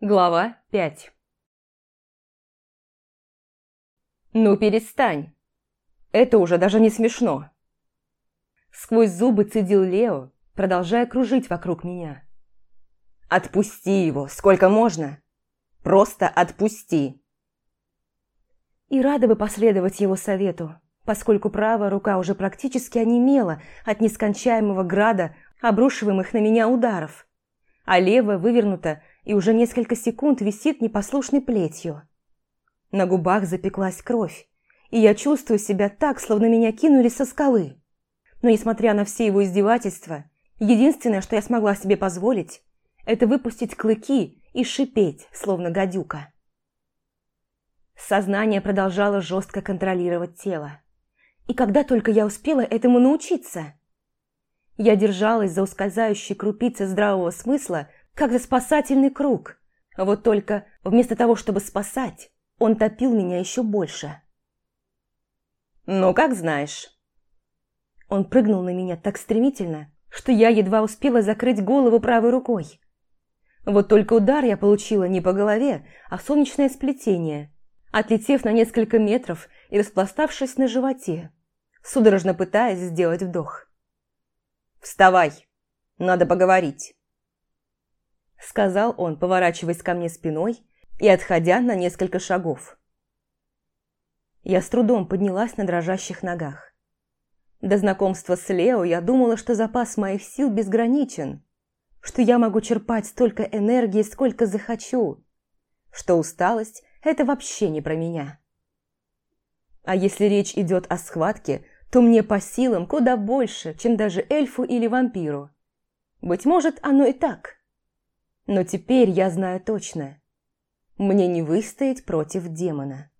Глава 5 «Ну перестань! Это уже даже не смешно!» Сквозь зубы цедил Лео, продолжая кружить вокруг меня. «Отпусти его, сколько можно! Просто отпусти!» И рада бы последовать его совету, поскольку правая рука уже практически онемела от нескончаемого града обрушиваемых на меня ударов, а левая вывернута и уже несколько секунд висит непослушной плетью. На губах запеклась кровь, и я чувствую себя так, словно меня кинули со скалы. Но несмотря на все его издевательства, единственное, что я смогла себе позволить, это выпустить клыки и шипеть, словно гадюка. Сознание продолжало жестко контролировать тело. И когда только я успела этому научиться? Я держалась за ускользающие крупицы здравого смысла, как спасательный круг. Вот только вместо того, чтобы спасать, он топил меня еще больше. «Ну, как знаешь». Он прыгнул на меня так стремительно, что я едва успела закрыть голову правой рукой. Вот только удар я получила не по голове, а в солнечное сплетение, отлетев на несколько метров и распластавшись на животе, судорожно пытаясь сделать вдох. «Вставай, надо поговорить». – сказал он, поворачиваясь ко мне спиной и отходя на несколько шагов. Я с трудом поднялась на дрожащих ногах. До знакомства с Лео я думала, что запас моих сил безграничен, что я могу черпать столько энергии, сколько захочу, что усталость – это вообще не про меня. А если речь идет о схватке, то мне по силам куда больше, чем даже эльфу или вампиру. Быть может, оно и так – но теперь я знаю точно. Мне не выстоять против демона.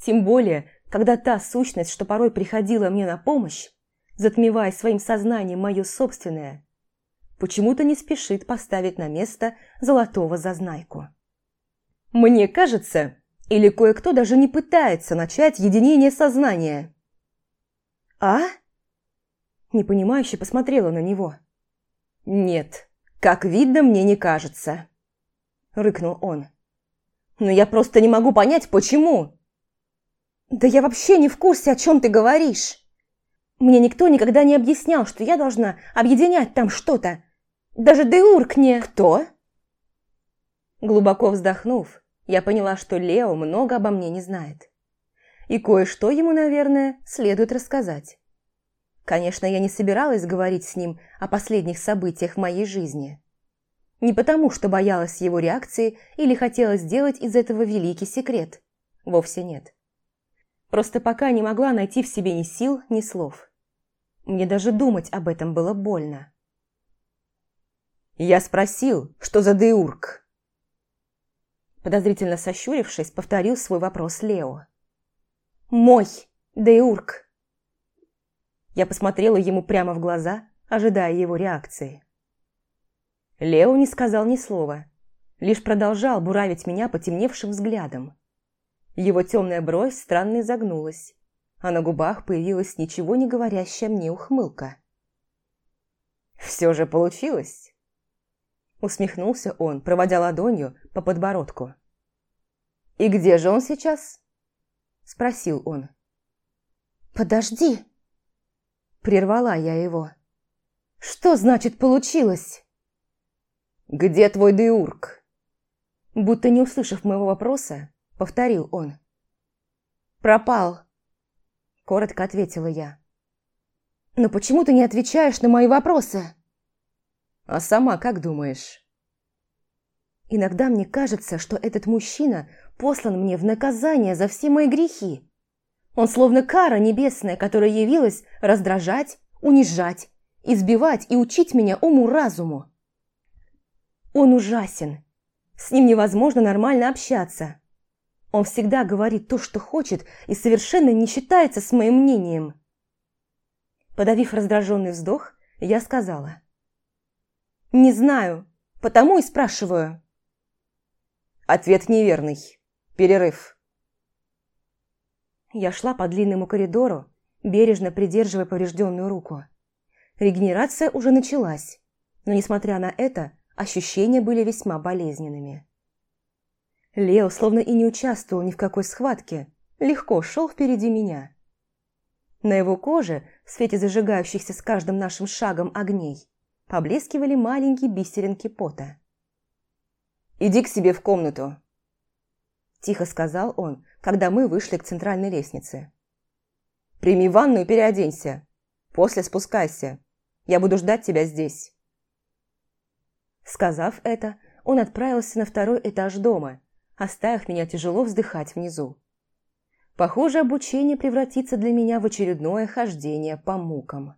Тем более, когда та сущность, что порой приходила мне на помощь, затмевая своим сознанием мое собственное, почему-то не спешит поставить на место золотого зазнайку. Мне кажется, или кое-кто даже не пытается начать единение сознания. «А?» Непонимающе посмотрела на него. «Нет, «Как видно, мне не кажется», – рыкнул он. «Но я просто не могу понять, почему». «Да я вообще не в курсе, о чем ты говоришь. Мне никто никогда не объяснял, что я должна объединять там что-то. Даже Деурк не...» «Кто?» Глубоко вздохнув, я поняла, что Лео много обо мне не знает. И кое-что ему, наверное, следует рассказать. Конечно, я не собиралась говорить с ним о последних событиях в моей жизни. Не потому, что боялась его реакции или хотела сделать из этого великий секрет. Вовсе нет. Просто пока не могла найти в себе ни сил, ни слов. Мне даже думать об этом было больно. «Я спросил, что за Деурк?» Подозрительно сощурившись, повторил свой вопрос Лео. «Мой Деурк!» Я посмотрела ему прямо в глаза, ожидая его реакции. Лео не сказал ни слова, лишь продолжал буравить меня потемневшим взглядом. Его темная бровь странно изогнулась, а на губах появилась ничего не говорящая мне ухмылка. «Все же получилось!» Усмехнулся он, проводя ладонью по подбородку. «И где же он сейчас?» Спросил он. «Подожди!» Прервала я его. «Что значит получилось?» «Где твой Деурк?» Будто не услышав моего вопроса, повторил он. «Пропал», – коротко ответила я. «Но почему ты не отвечаешь на мои вопросы?» «А сама как думаешь?» Иногда мне кажется, что этот мужчина послан мне в наказание за все мои грехи. Он словно кара небесная, которая явилась раздражать, унижать, избивать и учить меня уму-разуму. Он ужасен. С ним невозможно нормально общаться. Он всегда говорит то, что хочет, и совершенно не считается с моим мнением. Подавив раздраженный вздох, я сказала. «Не знаю, потому и спрашиваю». Ответ неверный. Перерыв. Я шла по длинному коридору, бережно придерживая поврежденную руку. Регенерация уже началась, но, несмотря на это, ощущения были весьма болезненными. Лео словно и не участвовал ни в какой схватке, легко шел впереди меня. На его коже, в свете зажигающихся с каждым нашим шагом огней, поблескивали маленькие бисеринки пота. «Иди к себе в комнату», – тихо сказал он, когда мы вышли к центральной лестнице. «Прими ванну и переоденься. После спускайся. Я буду ждать тебя здесь». Сказав это, он отправился на второй этаж дома, оставив меня тяжело вздыхать внизу. Похоже, обучение превратится для меня в очередное хождение по мукам.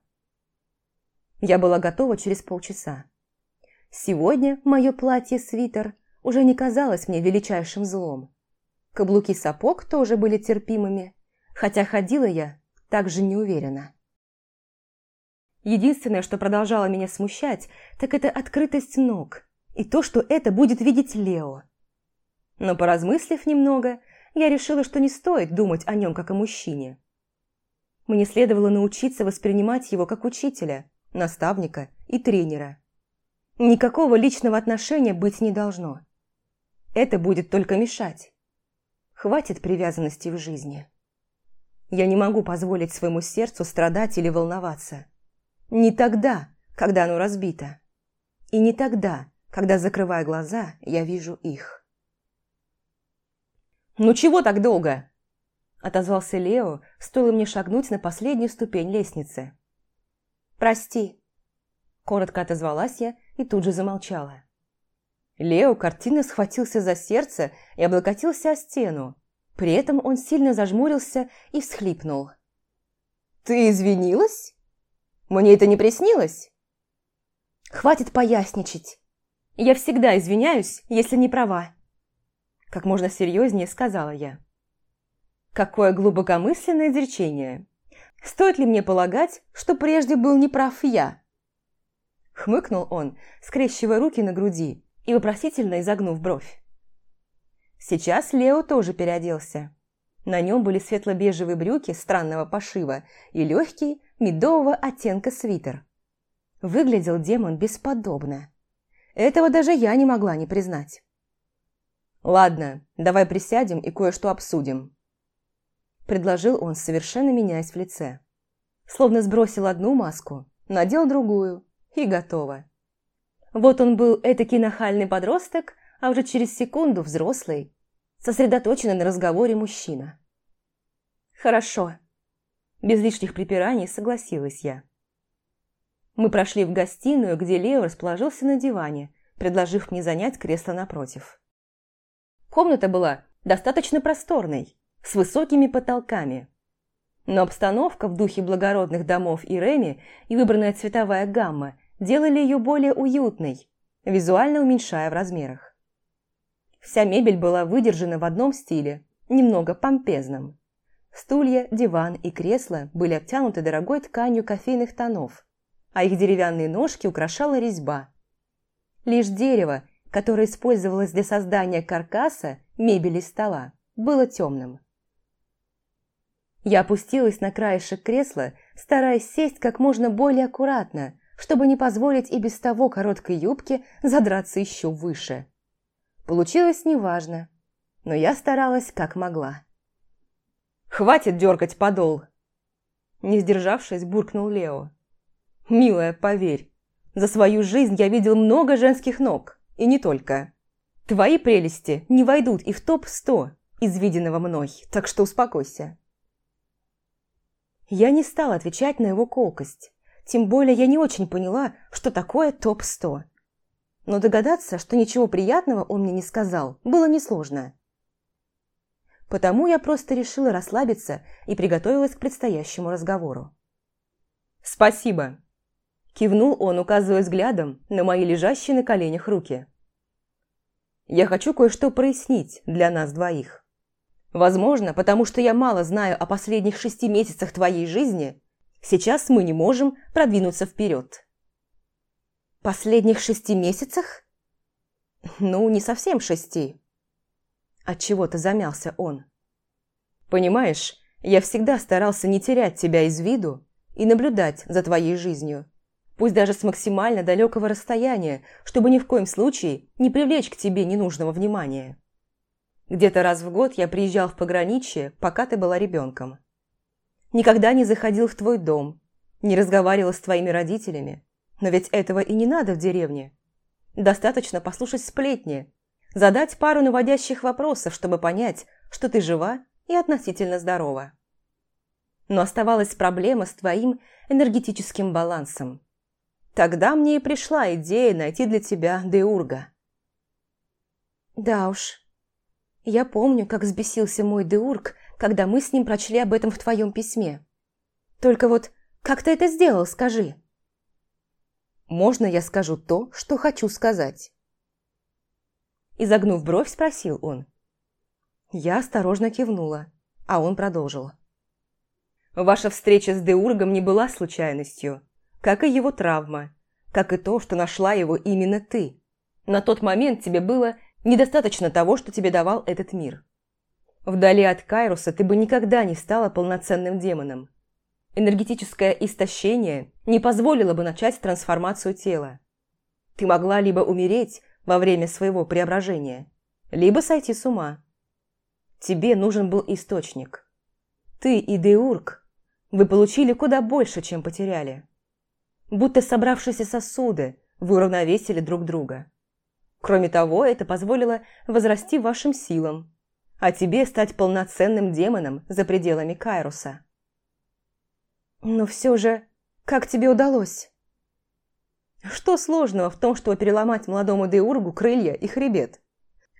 Я была готова через полчаса. Сегодня мое платье-свитер уже не казалось мне величайшим злом. Каблуки сапог тоже были терпимыми, хотя ходила я также неуверенно. Единственное, что продолжало меня смущать, так это открытость ног и то, что это будет видеть Лео. Но поразмыслив немного, я решила, что не стоит думать о нем как о мужчине. Мне следовало научиться воспринимать его как учителя, наставника и тренера. Никакого личного отношения быть не должно. Это будет только мешать. Хватит привязанности в жизни. Я не могу позволить своему сердцу страдать или волноваться. Не тогда, когда оно разбито. И не тогда, когда, закрывая глаза, я вижу их. «Ну чего так долго?» Отозвался Лео, стоило мне шагнуть на последнюю ступень лестницы. «Прости», – коротко отозвалась я и тут же замолчала. Лео картинно схватился за сердце и облокотился о стену. При этом он сильно зажмурился и всхлипнул. «Ты извинилась? Мне это не приснилось?» «Хватит поясничать. Я всегда извиняюсь, если не права». Как можно серьезнее сказала я. Какое глубокомысленное изречение. Стоит ли мне полагать, что прежде был неправ я? Хмыкнул он, скрещивая руки на груди и вопросительно изогнув бровь. Сейчас Лео тоже переоделся. На нем были светло-бежевые брюки странного пошива и легкий медового оттенка свитер. Выглядел демон бесподобно. Этого даже я не могла не признать. «Ладно, давай присядем и кое-что обсудим», – предложил он, совершенно меняясь в лице. Словно сбросил одну маску, надел другую и готово. Вот он был этакий нахальный подросток, а уже через секунду взрослый, сосредоточенный на разговоре мужчина. «Хорошо», – без лишних припираний согласилась я. Мы прошли в гостиную, где Лео расположился на диване, предложив мне занять кресло напротив. Комната была достаточно просторной, с высокими потолками. Но обстановка в духе благородных домов и Реми и выбранная цветовая гамма делали ее более уютной, визуально уменьшая в размерах. Вся мебель была выдержана в одном стиле, немного помпезном. Стулья, диван и кресла были обтянуты дорогой тканью кофейных тонов, а их деревянные ножки украшала резьба. Лишь дерево которое использовалось для создания каркаса, мебели стола, было темным. Я опустилась на краешек кресла, стараясь сесть как можно более аккуратно, чтобы не позволить и без того короткой юбке задраться еще выше. Получилось неважно, но я старалась как могла. «Хватит дергать подол!» Не сдержавшись, буркнул Лео. «Милая, поверь, за свою жизнь я видел много женских ног. И не только. Твои прелести не войдут и в топ-100 из виденного мной, так что успокойся. Я не стала отвечать на его колкость. Тем более я не очень поняла, что такое топ-100. Но догадаться, что ничего приятного он мне не сказал, было несложно. Потому я просто решила расслабиться и приготовилась к предстоящему разговору. «Спасибо», Кивнул он, указывая взглядом на мои лежащие на коленях руки. «Я хочу кое-что прояснить для нас двоих. Возможно, потому что я мало знаю о последних шести месяцах твоей жизни, сейчас мы не можем продвинуться вперед». «Последних шести месяцах?» «Ну, не совсем шести». Отчего-то замялся он. «Понимаешь, я всегда старался не терять тебя из виду и наблюдать за твоей жизнью пусть даже с максимально далекого расстояния, чтобы ни в коем случае не привлечь к тебе ненужного внимания. Где-то раз в год я приезжал в пограничье, пока ты была ребенком. Никогда не заходил в твой дом, не разговаривал с твоими родителями. Но ведь этого и не надо в деревне. Достаточно послушать сплетни, задать пару наводящих вопросов, чтобы понять, что ты жива и относительно здорова. Но оставалась проблема с твоим энергетическим балансом. Тогда мне и пришла идея найти для тебя Деурга. Да уж. Я помню, как взбесился мой Деург, когда мы с ним прочли об этом в твоем письме. Только вот как ты это сделал, скажи? Можно я скажу то, что хочу сказать? Изогнув бровь, спросил он. Я осторожно кивнула, а он продолжил. Ваша встреча с Деургом не была случайностью, как и его травма, как и то, что нашла его именно ты. На тот момент тебе было недостаточно того, что тебе давал этот мир. Вдали от Кайруса ты бы никогда не стала полноценным демоном. Энергетическое истощение не позволило бы начать трансформацию тела. Ты могла либо умереть во время своего преображения, либо сойти с ума. Тебе нужен был источник. Ты и Деург вы получили куда больше, чем потеряли. Будто собравшиеся сосуды вы уравновесили друг друга. Кроме того, это позволило возрасти вашим силам, а тебе стать полноценным демоном за пределами Кайруса. Но все же, как тебе удалось? Что сложного в том, чтобы переломать молодому Деургу крылья и хребет,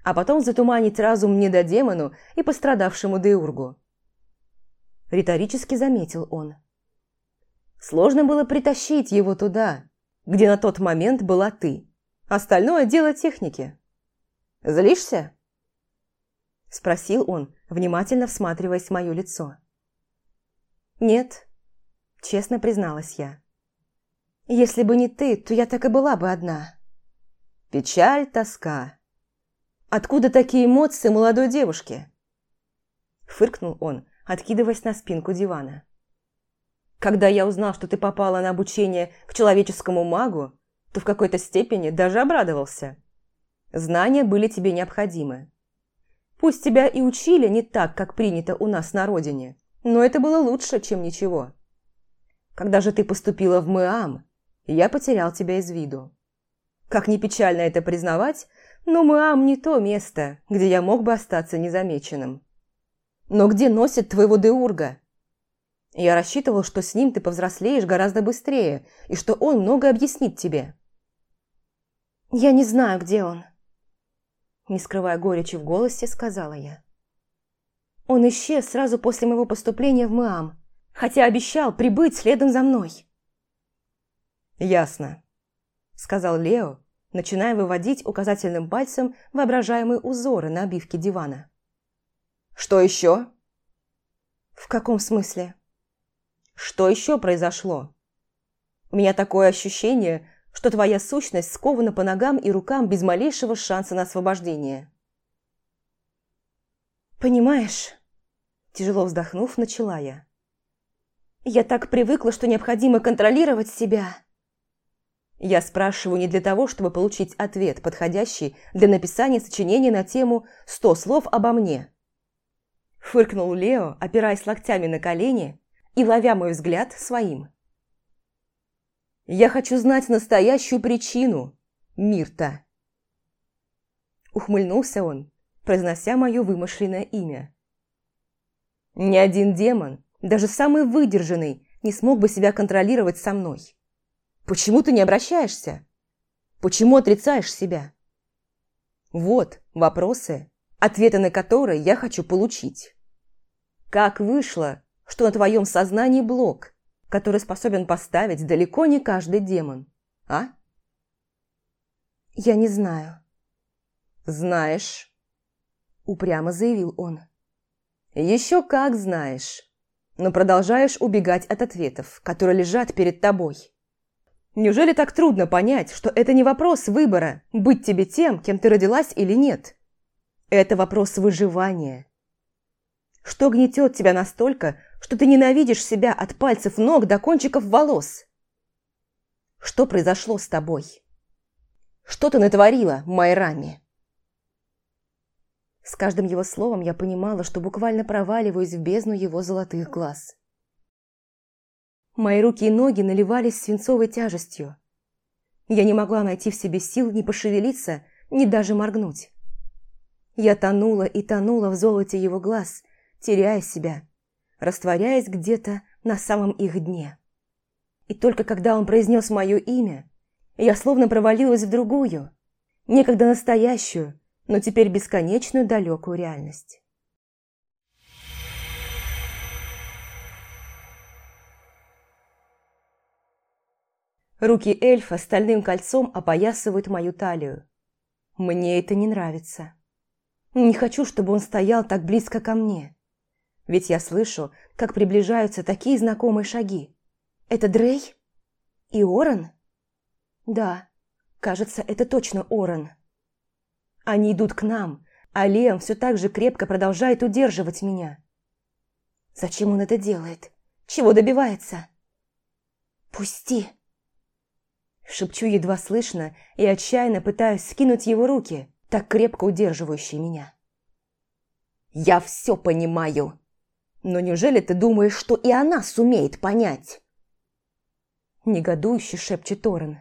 а потом затуманить разум недодемону и пострадавшему Деургу? Риторически заметил он. Сложно было притащить его туда, где на тот момент была ты. Остальное дело техники. Злишься? Спросил он, внимательно всматриваясь в мое лицо. Нет, Честно призналась я. Если бы не ты, то я так и была бы одна. Печаль, тоска. Откуда такие эмоции молодой девушки? Фыркнул он, откидываясь на спинку дивана. Когда я узнал, что ты попала на обучение к человеческому магу, то в какой-то степени даже обрадовался. Знания были тебе необходимы. Пусть тебя и учили не так, как принято у нас на родине, но это было лучше, чем ничего. Когда же ты поступила в МЭАМ, я потерял тебя из виду. Как ни печально это признавать, но МЭАМ не то место, где я мог бы остаться незамеченным. Но где носит твоего Деурга? Я рассчитывал, что с ним ты повзрослеешь гораздо быстрее, и что он многое объяснит тебе. Я не знаю, где он. Не скрывая горечи в голосе, сказала я. Он исчез сразу после моего поступления в МЭАМ, хотя обещал прибыть следом за мной. «Ясно», – сказал Лео, начиная выводить указательным пальцем воображаемые узоры на обивке дивана. «Что еще?» «В каком смысле?» «Что еще произошло?» «У меня такое ощущение, что твоя сущность скована по ногам и рукам без малейшего шанса на освобождение». «Понимаешь?» Тяжело вздохнув, начала я. Я так привыкла, что необходимо контролировать себя. Я спрашиваю не для того, чтобы получить ответ, подходящий для написания сочинения на тему «Сто слов обо мне». Фыркнул Лео, опираясь локтями на колени и ловя мой взгляд своим. «Я хочу знать настоящую причину, Мирта». Ухмыльнулся он, произнося мое вымышленное имя. «Ни один демон даже самый выдержанный не смог бы себя контролировать со мной. Почему ты не обращаешься? Почему отрицаешь себя? Вот вопросы, ответы на которые я хочу получить. Как вышло, что на твоем сознании блок, который способен поставить далеко не каждый демон, а? Я не знаю. Знаешь, упрямо заявил он. Еще как знаешь но продолжаешь убегать от ответов, которые лежат перед тобой. Неужели так трудно понять, что это не вопрос выбора, быть тебе тем, кем ты родилась или нет? Это вопрос выживания. Что гнетет тебя настолько, что ты ненавидишь себя от пальцев ног до кончиков волос? Что произошло с тобой? Что ты натворила, Майрами? С каждым его словом я понимала, что буквально проваливаюсь в бездну его золотых глаз. Мои руки и ноги наливались свинцовой тяжестью. Я не могла найти в себе сил ни пошевелиться, ни даже моргнуть. Я тонула и тонула в золоте его глаз, теряя себя, растворяясь где-то на самом их дне. И только когда он произнес мое имя, я словно провалилась в другую, некогда настоящую, но теперь бесконечную далекую реальность. Руки эльфа стальным кольцом опоясывают мою талию. Мне это не нравится. Не хочу, чтобы он стоял так близко ко мне. Ведь я слышу, как приближаются такие знакомые шаги. Это Дрей? И Орен? Да, кажется, это точно Орен. Они идут к нам, а Лем все так же крепко продолжает удерживать меня. Зачем он это делает? Чего добивается? «Пусти!» Шепчу едва слышно и отчаянно пытаюсь скинуть его руки, так крепко удерживающие меня. «Я все понимаю!» Но неужели ты думаешь, что и она сумеет понять?» Негодующе шепчет Торрен.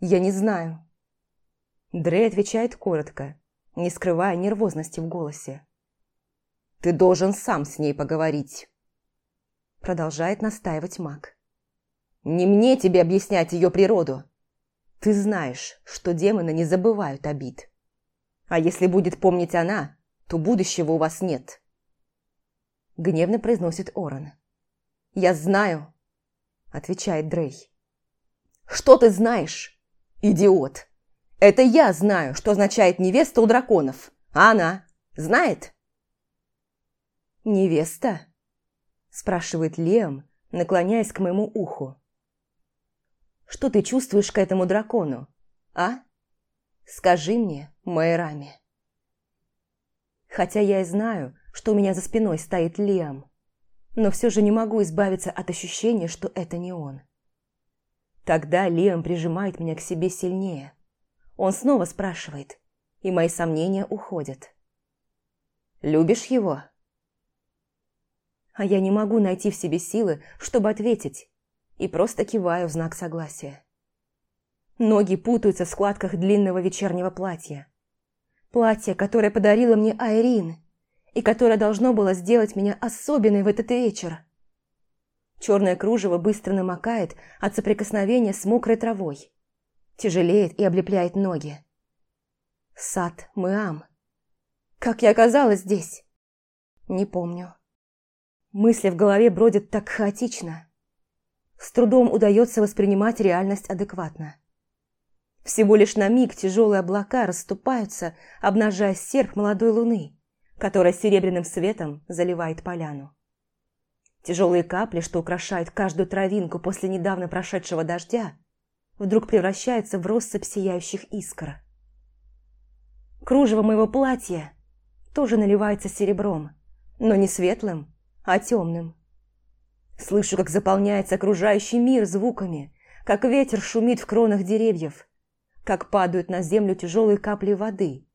«Я не знаю». Дрей отвечает коротко, не скрывая нервозности в голосе. «Ты должен сам с ней поговорить», продолжает настаивать маг. «Не мне тебе объяснять ее природу. Ты знаешь, что демоны не забывают обид. А если будет помнить она, то будущего у вас нет». Гневно произносит Оран. «Я знаю», – отвечает Дрей. «Что ты знаешь, идиот? Это я знаю, что означает невеста у драконов, а она знает?» «Невеста?» – спрашивает Лем, наклоняясь к моему уху. «Что ты чувствуешь к этому дракону, а? Скажи мне, Майрами». Хотя я и знаю, что у меня за спиной стоит Лиам, но все же не могу избавиться от ощущения, что это не он. Тогда Лиам прижимает меня к себе сильнее. Он снова спрашивает, и мои сомнения уходят. «Любишь его?» А я не могу найти в себе силы, чтобы ответить, и просто киваю в знак согласия. Ноги путаются в складках длинного вечернего платья. Платье, которое подарила мне Айрин, и которое должно было сделать меня особенной в этот вечер. Черное кружево быстро намокает от соприкосновения с мокрой травой. Тяжелеет и облепляет ноги. Сад Мыам. Как я оказалась здесь? Не помню. Мысли в голове бродят так хаотично. С трудом удается воспринимать реальность адекватно. Всего лишь на миг тяжелые облака расступаются, обнажая серп молодой луны которая серебряным светом заливает поляну. Тяжелые капли, что украшают каждую травинку после недавно прошедшего дождя, вдруг превращаются в россыпь сияющих искр. Кружево моего платья тоже наливается серебром, но не светлым, а темным. Слышу, как заполняется окружающий мир звуками, как ветер шумит в кронах деревьев, как падают на землю тяжелые капли воды,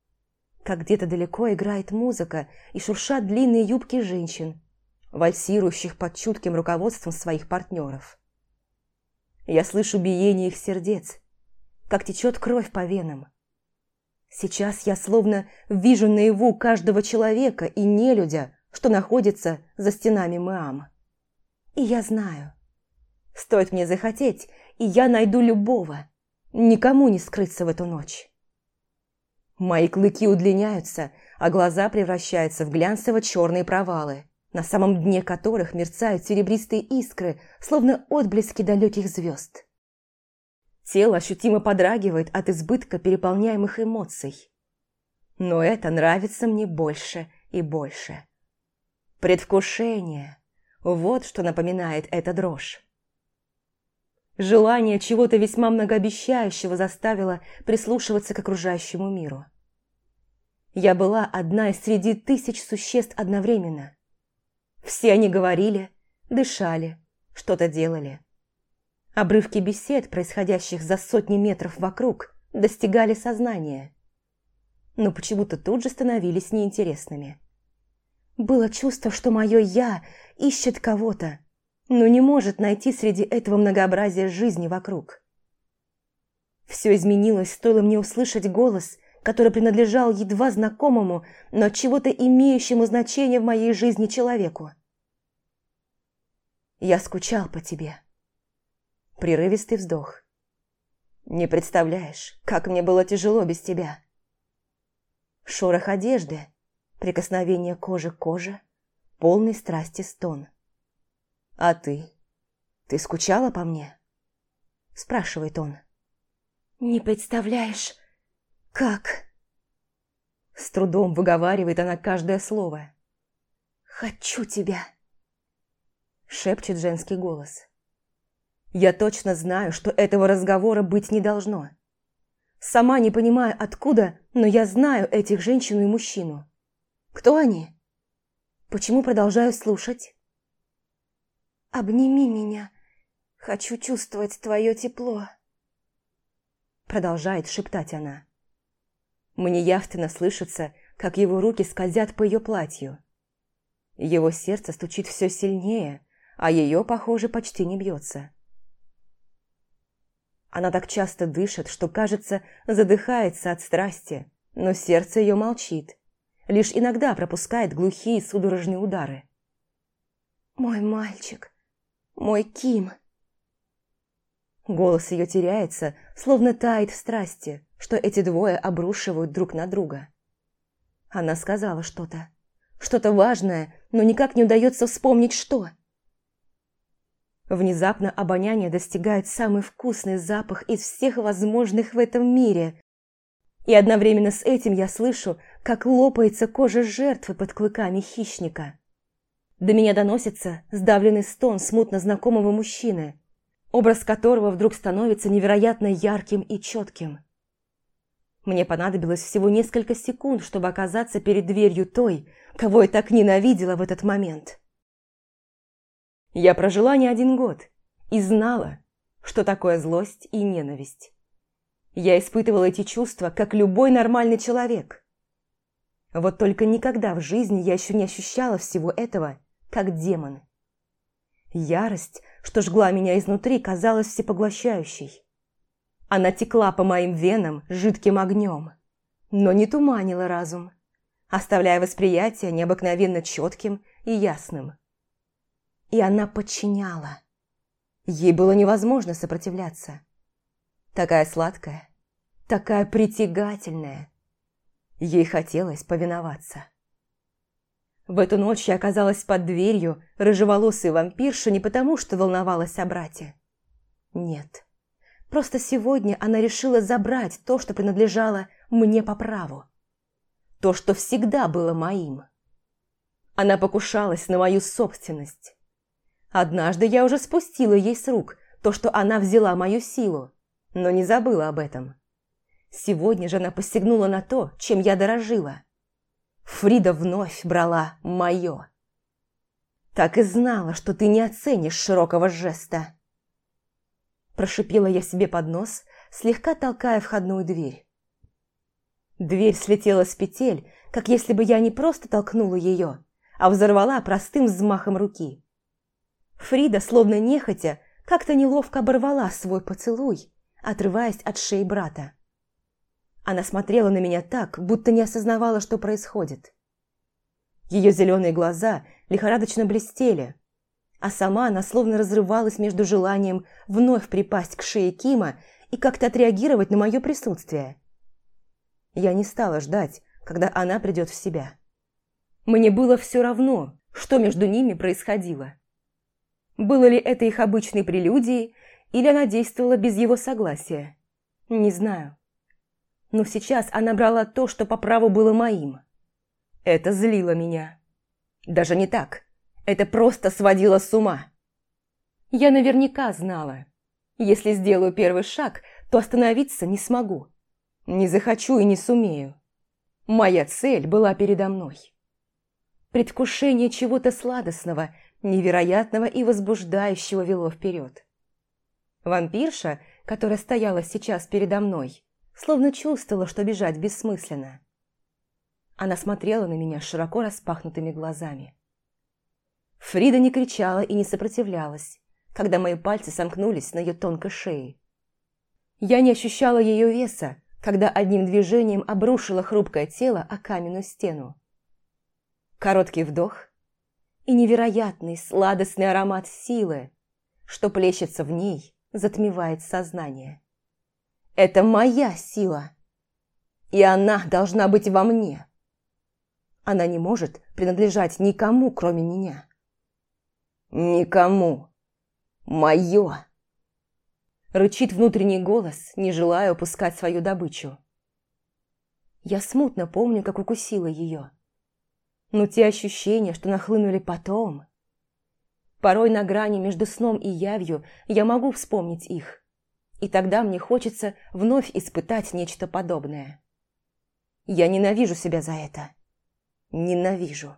как где-то далеко играет музыка и шуршат длинные юбки женщин, вальсирующих под чутким руководством своих партнеров. Я слышу биение их сердец, как течет кровь по венам. Сейчас я словно вижу наяву каждого человека и нелюдя, что находится за стенами Мэам. И я знаю, стоит мне захотеть, и я найду любого, никому не скрыться в эту ночь. Мои клыки удлиняются, а глаза превращаются в глянцево-черные провалы, на самом дне которых мерцают серебристые искры, словно отблески далеких звезд. Тело ощутимо подрагивает от избытка переполняемых эмоций. Но это нравится мне больше и больше. Предвкушение – вот что напоминает эта дрожь. Желание чего-то весьма многообещающего заставило прислушиваться к окружающему миру. Я была одна из среди тысяч существ одновременно. Все они говорили, дышали, что-то делали. Обрывки бесед, происходящих за сотни метров вокруг, достигали сознания. но почему-то тут же становились неинтересными. Было чувство, что мое «я» ищет кого-то, но не может найти среди этого многообразия жизни вокруг. Все изменилось, стоило мне услышать голос, который принадлежал едва знакомому, но чего-то имеющему значение в моей жизни человеку. «Я скучал по тебе». Прерывистый вздох. «Не представляешь, как мне было тяжело без тебя». Шорох одежды, прикосновение кожи к коже, полный страсти стон. «А ты? Ты скучала по мне?» Спрашивает он. «Не представляешь, как?» С трудом выговаривает она каждое слово. «Хочу тебя!» Шепчет женский голос. Я точно знаю, что этого разговора быть не должно. Сама не понимаю, откуда, но я знаю этих женщину и мужчину. Кто они? Почему продолжаю слушать? «Обними меня. Хочу чувствовать твое тепло», продолжает шептать она. Мне явственно слышится, как его руки скользят по ее платью. Его сердце стучит все сильнее, а ее, похоже, почти не бьется. Она так часто дышит, что, кажется, задыхается от страсти, но сердце ее молчит, лишь иногда пропускает глухие судорожные удары. «Мой мальчик, мой Ким!» Голос ее теряется, словно тает в страсти, что эти двое обрушивают друг на друга. Она сказала что-то. Что-то важное, но никак не удается вспомнить, что. Внезапно обоняние достигает самый вкусный запах из всех возможных в этом мире. И одновременно с этим я слышу, как лопается кожа жертвы под клыками хищника. До меня доносится сдавленный стон смутно знакомого мужчины – образ которого вдруг становится невероятно ярким и четким. Мне понадобилось всего несколько секунд, чтобы оказаться перед дверью той, кого я так ненавидела в этот момент. Я прожила не один год и знала, что такое злость и ненависть. Я испытывала эти чувства, как любой нормальный человек. Вот только никогда в жизни я еще не ощущала всего этого, как демон. Ярость, что жгла меня изнутри, казалась всепоглощающей. Она текла по моим венам жидким огнем, но не туманила разум, оставляя восприятие необыкновенно четким и ясным. И она подчиняла. Ей было невозможно сопротивляться. Такая сладкая, такая притягательная. Ей хотелось повиноваться. В эту ночь я оказалась под дверью рыжеволосой вампирши не потому, что волновалась о брате. Нет. Просто сегодня она решила забрать то, что принадлежало мне по праву. То, что всегда было моим. Она покушалась на мою собственность. Однажды я уже спустила ей с рук то, что она взяла мою силу, но не забыла об этом. Сегодня же она посягнула на то, чем я дорожила – Фрида вновь брала мое. Так и знала, что ты не оценишь широкого жеста. Прошипела я себе под нос, слегка толкая входную дверь. Дверь слетела с петель, как если бы я не просто толкнула ее, а взорвала простым взмахом руки. Фрида, словно нехотя, как-то неловко оборвала свой поцелуй, отрываясь от шеи брата. Она смотрела на меня так, будто не осознавала, что происходит. Ее зеленые глаза лихорадочно блестели, а сама она словно разрывалась между желанием вновь припасть к шее Кима и как-то отреагировать на мое присутствие. Я не стала ждать, когда она придет в себя. Мне было все равно, что между ними происходило. Было ли это их обычной прелюдией, или она действовала без его согласия? Не знаю но сейчас она брала то, что по праву было моим. Это злило меня. Даже не так. Это просто сводило с ума. Я наверняка знала. Если сделаю первый шаг, то остановиться не смогу. Не захочу и не сумею. Моя цель была передо мной. Предвкушение чего-то сладостного, невероятного и возбуждающего вело вперед. Вампирша, которая стояла сейчас передо мной, словно чувствовала, что бежать бессмысленно. Она смотрела на меня широко распахнутыми глазами. Фрида не кричала и не сопротивлялась, когда мои пальцы сомкнулись на ее тонкой шее. Я не ощущала ее веса, когда одним движением обрушила хрупкое тело о каменную стену. Короткий вдох и невероятный сладостный аромат силы, что плещется в ней, затмевает сознание. Это моя сила, и она должна быть во мне. Она не может принадлежать никому, кроме меня. Никому. Мое. Рычит внутренний голос, не желая упускать свою добычу. Я смутно помню, как укусила ее. Но те ощущения, что нахлынули потом... Порой на грани между сном и явью я могу вспомнить их. И тогда мне хочется вновь испытать нечто подобное. Я ненавижу себя за это. Ненавижу.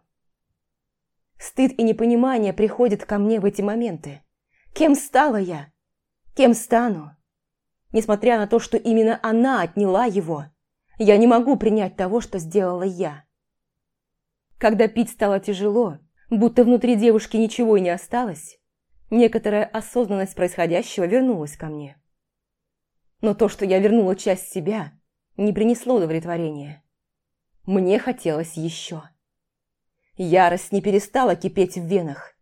Стыд и непонимание приходят ко мне в эти моменты. Кем стала я? Кем стану? Несмотря на то, что именно она отняла его, я не могу принять того, что сделала я. Когда пить стало тяжело, будто внутри девушки ничего и не осталось, некоторая осознанность происходящего вернулась ко мне. Но то, что я вернула часть себя, не принесло удовлетворения. Мне хотелось еще. Ярость не перестала кипеть в венах,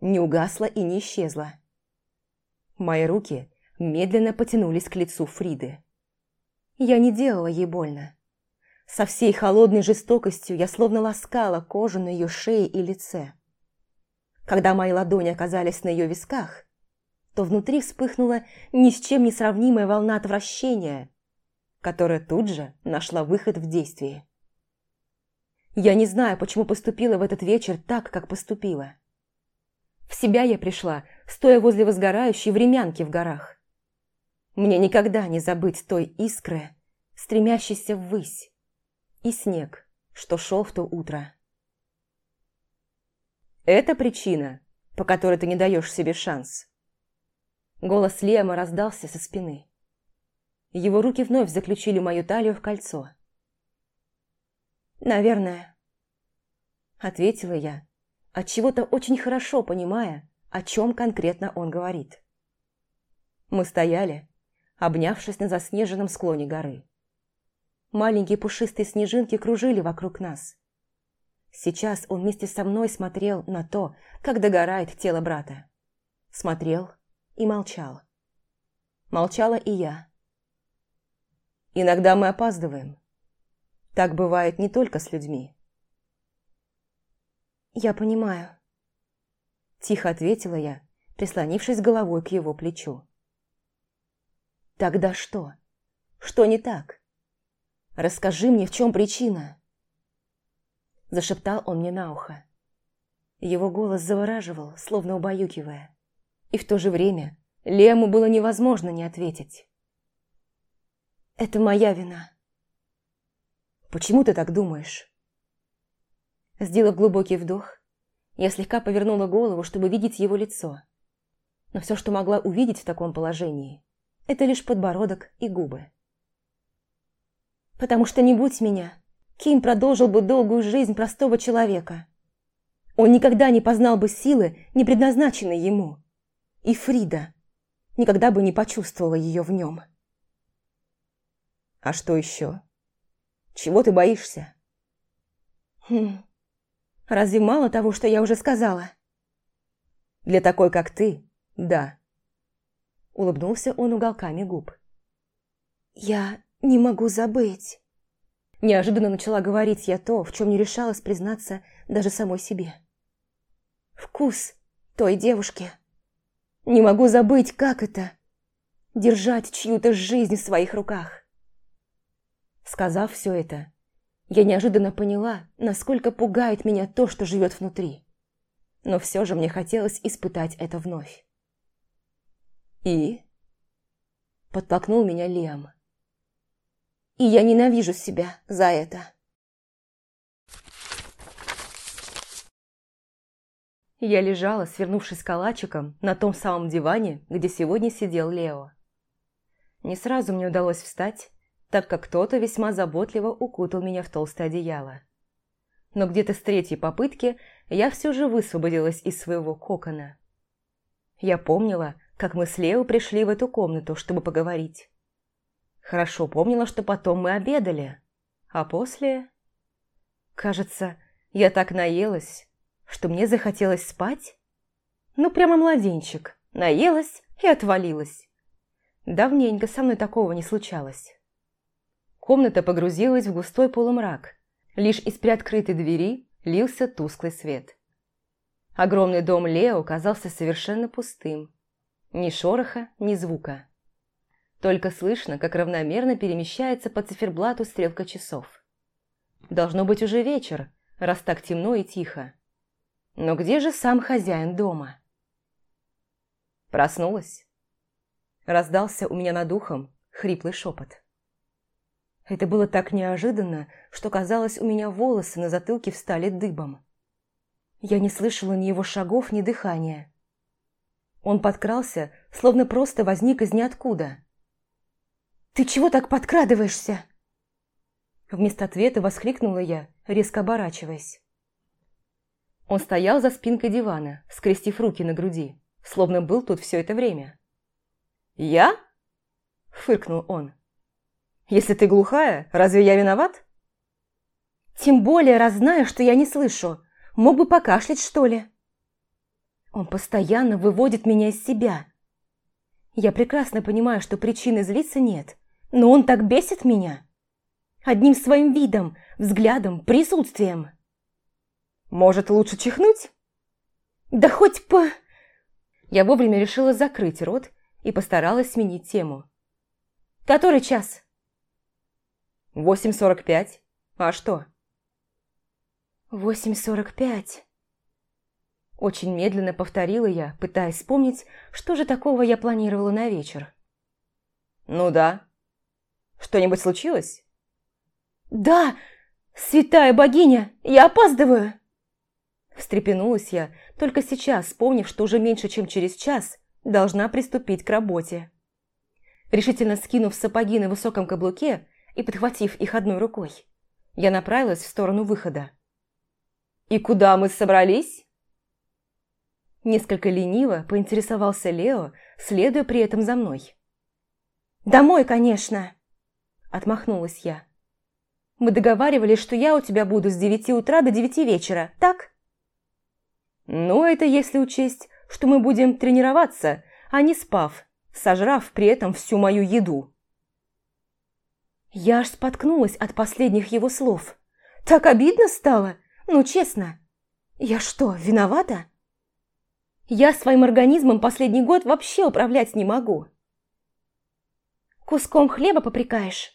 не угасла и не исчезла. Мои руки медленно потянулись к лицу Фриды. Я не делала ей больно. Со всей холодной жестокостью я словно ласкала кожу на ее шее и лице. Когда мои ладони оказались на ее висках, то внутри вспыхнула ни с чем не сравнимая волна отвращения, которая тут же нашла выход в действии. Я не знаю, почему поступила в этот вечер так, как поступила. В себя я пришла, стоя возле возгорающей времянки в горах. Мне никогда не забыть той искры, стремящейся ввысь, и снег, что шел в то утро. Это причина, по которой ты не даешь себе шанс. Голос Лема раздался со спины. Его руки вновь заключили мою талию в кольцо. «Наверное», — ответила я, от чего то очень хорошо понимая, о чем конкретно он говорит. Мы стояли, обнявшись на заснеженном склоне горы. Маленькие пушистые снежинки кружили вокруг нас. Сейчас он вместе со мной смотрел на то, как догорает тело брата. Смотрел и молчал. Молчала и я. Иногда мы опаздываем. Так бывает не только с людьми. «Я понимаю», – тихо ответила я, прислонившись головой к его плечу. «Тогда что? Что не так? Расскажи мне, в чем причина?» Зашептал он мне на ухо. Его голос завораживал, словно убаюкивая. И в то же время Лему было невозможно не ответить. «Это моя вина». «Почему ты так думаешь?» Сделав глубокий вдох, я слегка повернула голову, чтобы видеть его лицо. Но все, что могла увидеть в таком положении, это лишь подбородок и губы. Потому что не будь меня, Ким продолжил бы долгую жизнь простого человека. Он никогда не познал бы силы, не предназначенной ему. И Фрида никогда бы не почувствовала ее в нем. «А что еще? Чего ты боишься?» «Хм, Разве мало того, что я уже сказала?» «Для такой, как ты, да». Улыбнулся он уголками губ. «Я не могу забыть». Неожиданно начала говорить я то, в чем не решалась признаться даже самой себе. «Вкус той девушки. Не могу забыть, как это – держать чью-то жизнь в своих руках». Сказав все это, я неожиданно поняла, насколько пугает меня то, что живет внутри. Но все же мне хотелось испытать это вновь. «И?» – подтолкнул меня Лиам. «И я ненавижу себя за это». Я лежала, свернувшись калачиком, на том самом диване, где сегодня сидел Лео. Не сразу мне удалось встать, так как кто-то весьма заботливо укутал меня в толстое одеяло. но где-то с третьей попытки я все же высвободилась из своего кокона. Я помнила, как мы с Лео пришли в эту комнату, чтобы поговорить. Хорошо помнила, что потом мы обедали, а после... Кажется, я так наелась, что мне захотелось спать. Ну, прямо младенчик. Наелась и отвалилась. Давненько со мной такого не случалось. Комната погрузилась в густой полумрак. Лишь из приоткрытой двери лился тусклый свет. Огромный дом Лео казался совершенно пустым. Ни шороха, ни звука. Только слышно, как равномерно перемещается по циферблату стрелка часов. Должно быть уже вечер, раз так темно и тихо. Но где же сам хозяин дома? Проснулась. Раздался у меня над ухом хриплый шепот. Это было так неожиданно, что казалось, у меня волосы на затылке встали дыбом. Я не слышала ни его шагов, ни дыхания. Он подкрался, словно просто возник из ниоткуда. «Ты чего так подкрадываешься?» Вместо ответа воскликнула я, резко оборачиваясь. Он стоял за спинкой дивана, скрестив руки на груди, словно был тут все это время. «Я?» – фыркнул он. «Если ты глухая, разве я виноват?» «Тем более, раз знаю, что я не слышу. Мог бы покашлять, что ли?» Он постоянно выводит меня из себя. Я прекрасно понимаю, что причины злиться нет, но он так бесит меня. Одним своим видом, взглядом, присутствием. Может, лучше чихнуть? Да хоть по... Я вовремя решила закрыть рот и постаралась сменить тему. Который час? Восемь сорок пять. А что? Восемь сорок пять. Очень медленно повторила я, пытаясь вспомнить, что же такого я планировала на вечер. Ну да. Что-нибудь случилось? Да, святая богиня, я опаздываю. Встрепенулась я, только сейчас, вспомнив, что уже меньше, чем через час, должна приступить к работе. Решительно скинув сапоги на высоком каблуке и подхватив их одной рукой, я направилась в сторону выхода. «И куда мы собрались?» Несколько лениво поинтересовался Лео, следуя при этом за мной. «Домой, конечно!» – отмахнулась я. «Мы договаривались, что я у тебя буду с девяти утра до девяти вечера, так?» Но это если учесть, что мы будем тренироваться, а не спав, сожрав при этом всю мою еду. Я аж споткнулась от последних его слов. Так обидно стало, ну честно. Я что, виновата? Я своим организмом последний год вообще управлять не могу. Куском хлеба попрекаешь?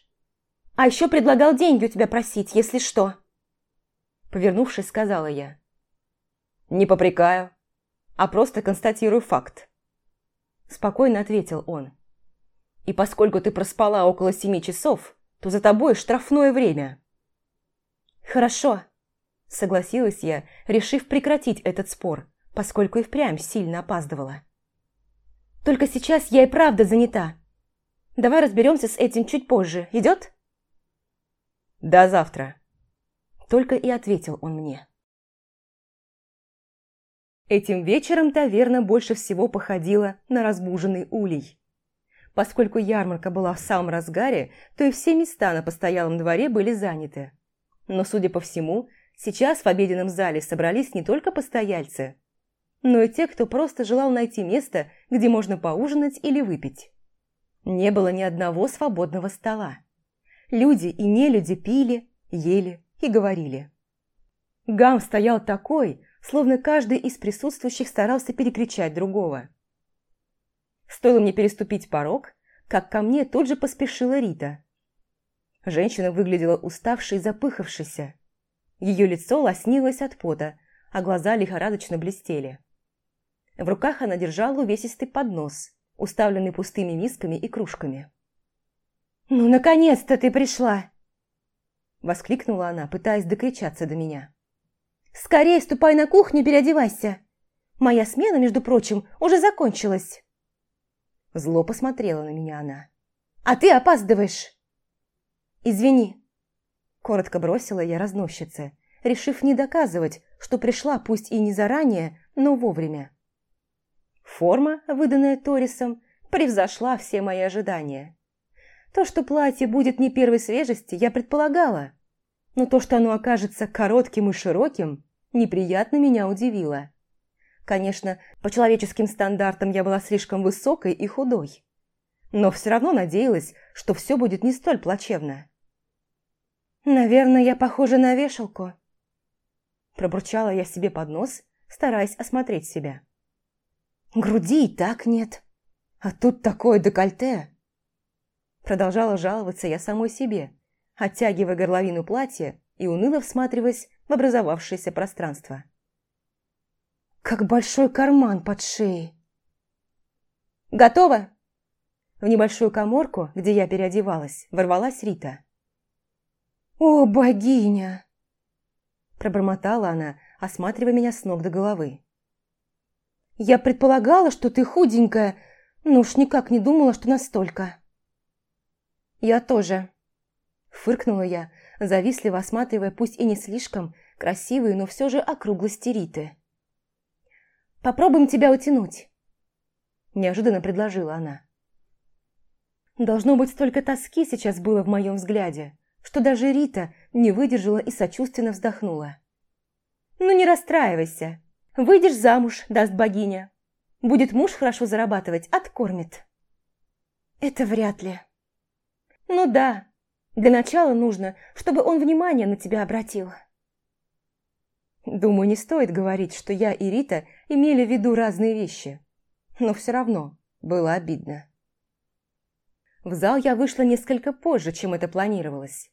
А еще предлагал деньги у тебя просить, если что. Повернувшись, сказала я. «Не попрекаю, а просто констатирую факт», – спокойно ответил он. «И поскольку ты проспала около семи часов, то за тобой штрафное время». «Хорошо», – согласилась я, решив прекратить этот спор, поскольку и впрямь сильно опаздывала. «Только сейчас я и правда занята. Давай разберемся с этим чуть позже. Идет?» «До завтра», – только и ответил он мне. Этим вечером таверна больше всего походила на разбуженный улей. Поскольку ярмарка была в самом разгаре, то и все места на постоялом дворе были заняты. Но, судя по всему, сейчас в обеденном зале собрались не только постояльцы, но и те, кто просто желал найти место, где можно поужинать или выпить. Не было ни одного свободного стола. Люди и нелюди пили, ели и говорили. Гам стоял такой, словно каждый из присутствующих старался перекричать другого. Стоило мне переступить порог, как ко мне тут же поспешила Рита. Женщина выглядела уставшей и запыхавшейся. Ее лицо лоснилось от пота, а глаза лихорадочно блестели. В руках она держала увесистый поднос, уставленный пустыми мисками и кружками. «Ну, наконец-то ты пришла!» Воскликнула она, пытаясь докричаться до меня. «Скорее ступай на кухню, переодевайся. Моя смена, между прочим, уже закончилась». Зло посмотрела на меня она. «А ты опаздываешь!» «Извини!» Коротко бросила я разносчице, решив не доказывать, что пришла пусть и не заранее, но вовремя. Форма, выданная Торисом, превзошла все мои ожидания. То, что платье будет не первой свежести, я предполагала, но то, что оно окажется коротким и широким, неприятно меня удивило. Конечно, по человеческим стандартам я была слишком высокой и худой, но все равно надеялась, что все будет не столь плачевно. «Наверное, я похожа на вешалку», Пробурчала я себе под нос, стараясь осмотреть себя. Груди и так нет. А тут такое декольте. Продолжала жаловаться я самой себе, оттягивая горловину платья и уныло всматриваясь в образовавшееся пространство. Как большой карман под шеей. «Готово!» В небольшую коморку, где я переодевалась, ворвалась Рита. «О, богиня!» Пробормотала она, осматривая меня с ног до головы. «Я предполагала, что ты худенькая, но уж никак не думала, что настолько». «Я тоже», – фыркнула я, завистливо осматривая пусть и не слишком красивые, но все же округлости Риты. «Попробуем тебя утянуть», – неожиданно предложила она. Должно быть, столько тоски сейчас было в моем взгляде, что даже Рита не выдержала и сочувственно вздохнула. «Ну не расстраивайся. Выйдешь замуж, даст богиня. Будет муж хорошо зарабатывать, откормит». «Это вряд ли». «Ну да. Для начала нужно, чтобы он внимание на тебя обратил». Думаю, не стоит говорить, что я и Рита имели в виду разные вещи. Но все равно было обидно. В зал я вышла несколько позже, чем это планировалось.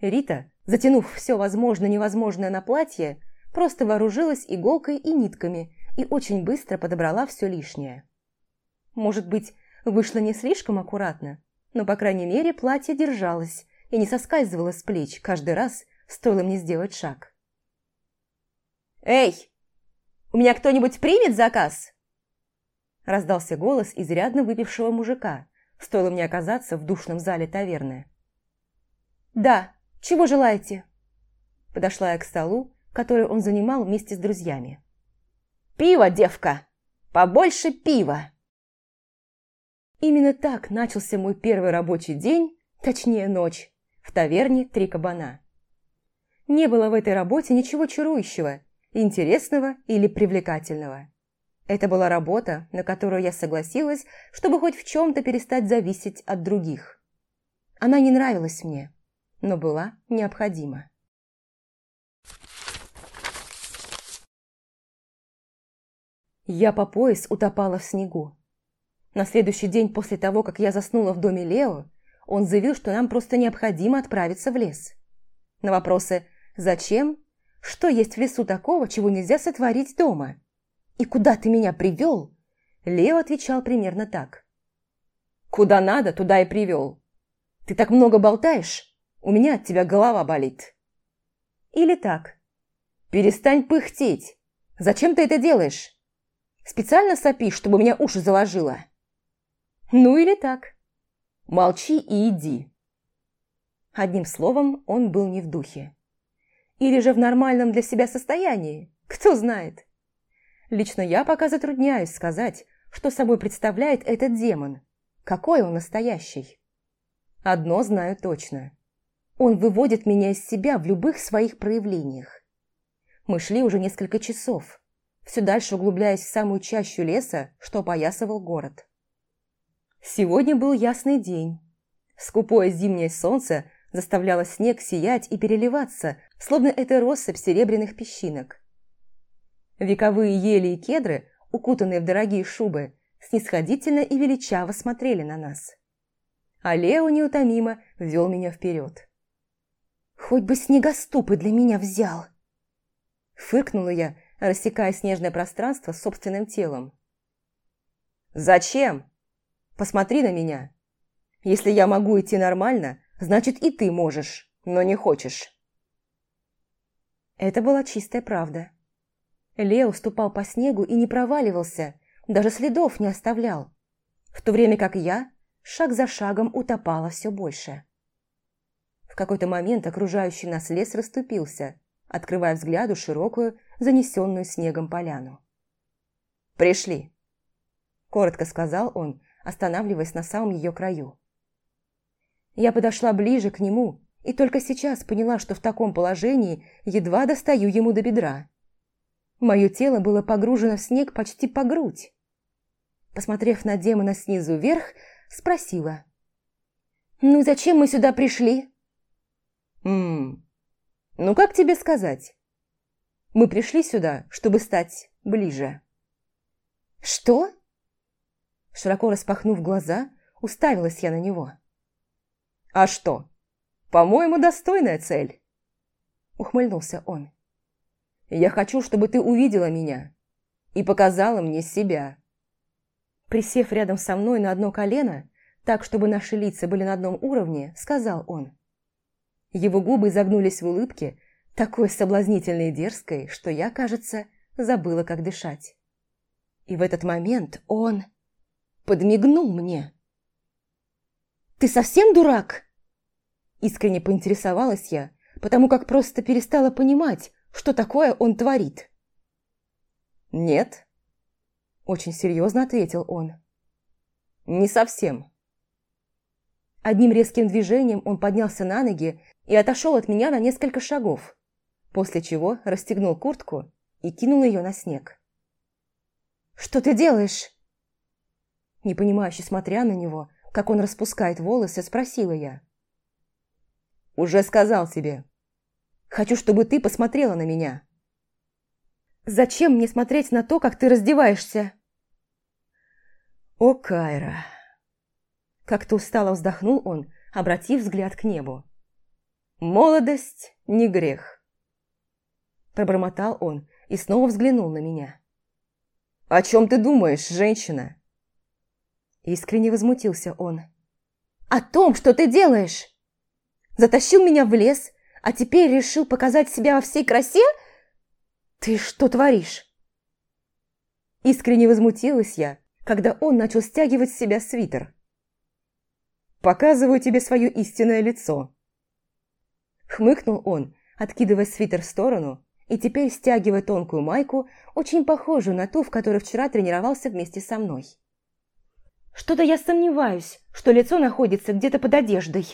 Рита, затянув все возможно-невозможное на платье, просто вооружилась иголкой и нитками и очень быстро подобрала все лишнее. Может быть, вышло не слишком аккуратно, но, по крайней мере, платье держалось и не соскальзывало с плеч каждый раз, стоило мне сделать шаг. «Эй, у меня кто-нибудь примет заказ?» Раздался голос изрядно выпившего мужика, стоило мне оказаться в душном зале таверны. «Да, чего желаете?» Подошла я к столу, который он занимал вместе с друзьями. «Пиво, девка! Побольше пива!» Именно так начался мой первый рабочий день, точнее ночь, в таверне «Три кабана». Не было в этой работе ничего чарующего, интересного или привлекательного. Это была работа, на которую я согласилась, чтобы хоть в чем-то перестать зависеть от других. Она не нравилась мне, но была необходима. Я по пояс утопала в снегу. На следующий день после того, как я заснула в доме Лео, он заявил, что нам просто необходимо отправиться в лес. На вопросы «Зачем?», «Что есть в лесу такого, чего нельзя сотворить дома?» и «Куда ты меня привел?» Лео отвечал примерно так. «Куда надо, туда и привел. Ты так много болтаешь, у меня от тебя голова болит». Или так. «Перестань пыхтеть. Зачем ты это делаешь? Специально сопишь, чтобы меня уши заложило?» Ну или так. «Молчи и иди». Одним словом, он был не в духе. Или же в нормальном для себя состоянии, кто знает. Лично я пока затрудняюсь сказать, что собой представляет этот демон. Какой он настоящий? Одно знаю точно. Он выводит меня из себя в любых своих проявлениях. Мы шли уже несколько часов, все дальше углубляясь в самую чащу леса, что опоясывал город. Сегодня был ясный день. Скупое зимнее солнце заставляло снег сиять и переливаться, словно это россыпь серебряных песчинок. Вековые ели и кедры, укутанные в дорогие шубы, снисходительно и величаво смотрели на нас. А Лео неутомимо вел меня вперед. «Хоть бы снегоступы для меня взял!» Фыркнула я, рассекая снежное пространство собственным телом. «Зачем? Посмотри на меня. Если я могу идти нормально, значит и ты можешь, но не хочешь». Это была чистая правда. Лео ступал по снегу и не проваливался, даже следов не оставлял, в то время как я шаг за шагом утопала все больше. В какой-то момент окружающий нас лес расступился, открывая взгляду широкую, занесенную снегом поляну. «Пришли», – коротко сказал он, останавливаясь на самом ее краю. Я подошла ближе к нему и только сейчас поняла, что в таком положении едва достаю ему до бедра. Мое тело было погружено в снег почти по грудь. Посмотрев на демона снизу вверх, спросила. «Ну зачем мы сюда пришли?» «Ммм, ну как тебе сказать? Мы пришли сюда, чтобы стать ближе». «Что?» Широко распахнув глаза, уставилась я на него. «А что? По-моему, достойная цель!» Ухмыльнулся он. «Я хочу, чтобы ты увидела меня и показала мне себя». Присев рядом со мной на одно колено, так, чтобы наши лица были на одном уровне, сказал он. Его губы загнулись в улыбке, такой соблазнительной и дерзкой, что я, кажется, забыла, как дышать. И в этот момент он подмигнул мне. «Ты совсем дурак?» Искренне поинтересовалась я, потому как просто перестала понимать, что такое он творит. «Нет», – очень серьезно ответил он. «Не совсем». Одним резким движением он поднялся на ноги и отошел от меня на несколько шагов, после чего расстегнул куртку и кинул ее на снег. «Что ты делаешь?» Непонимающе смотря на него, как он распускает волосы, спросила я. «Уже сказал тебе. Хочу, чтобы ты посмотрела на меня». «Зачем мне смотреть на то, как ты раздеваешься?» «О, Кайра!» Как-то устало вздохнул он, обратив взгляд к небу. «Молодость не грех!» Пробормотал он и снова взглянул на меня. «О чем ты думаешь, женщина?» Искренне возмутился он. «О том, что ты делаешь! Затащил меня в лес, а теперь решил показать себя во всей красе? Ты что творишь?» Искренне возмутилась я, когда он начал стягивать с себя свитер. «Показываю тебе свое истинное лицо». Хмыкнул он, откидывая свитер в сторону, и теперь стягивая тонкую майку, очень похожую на ту, в которой вчера тренировался вместе со мной. Что-то я сомневаюсь, что лицо находится где-то под одеждой.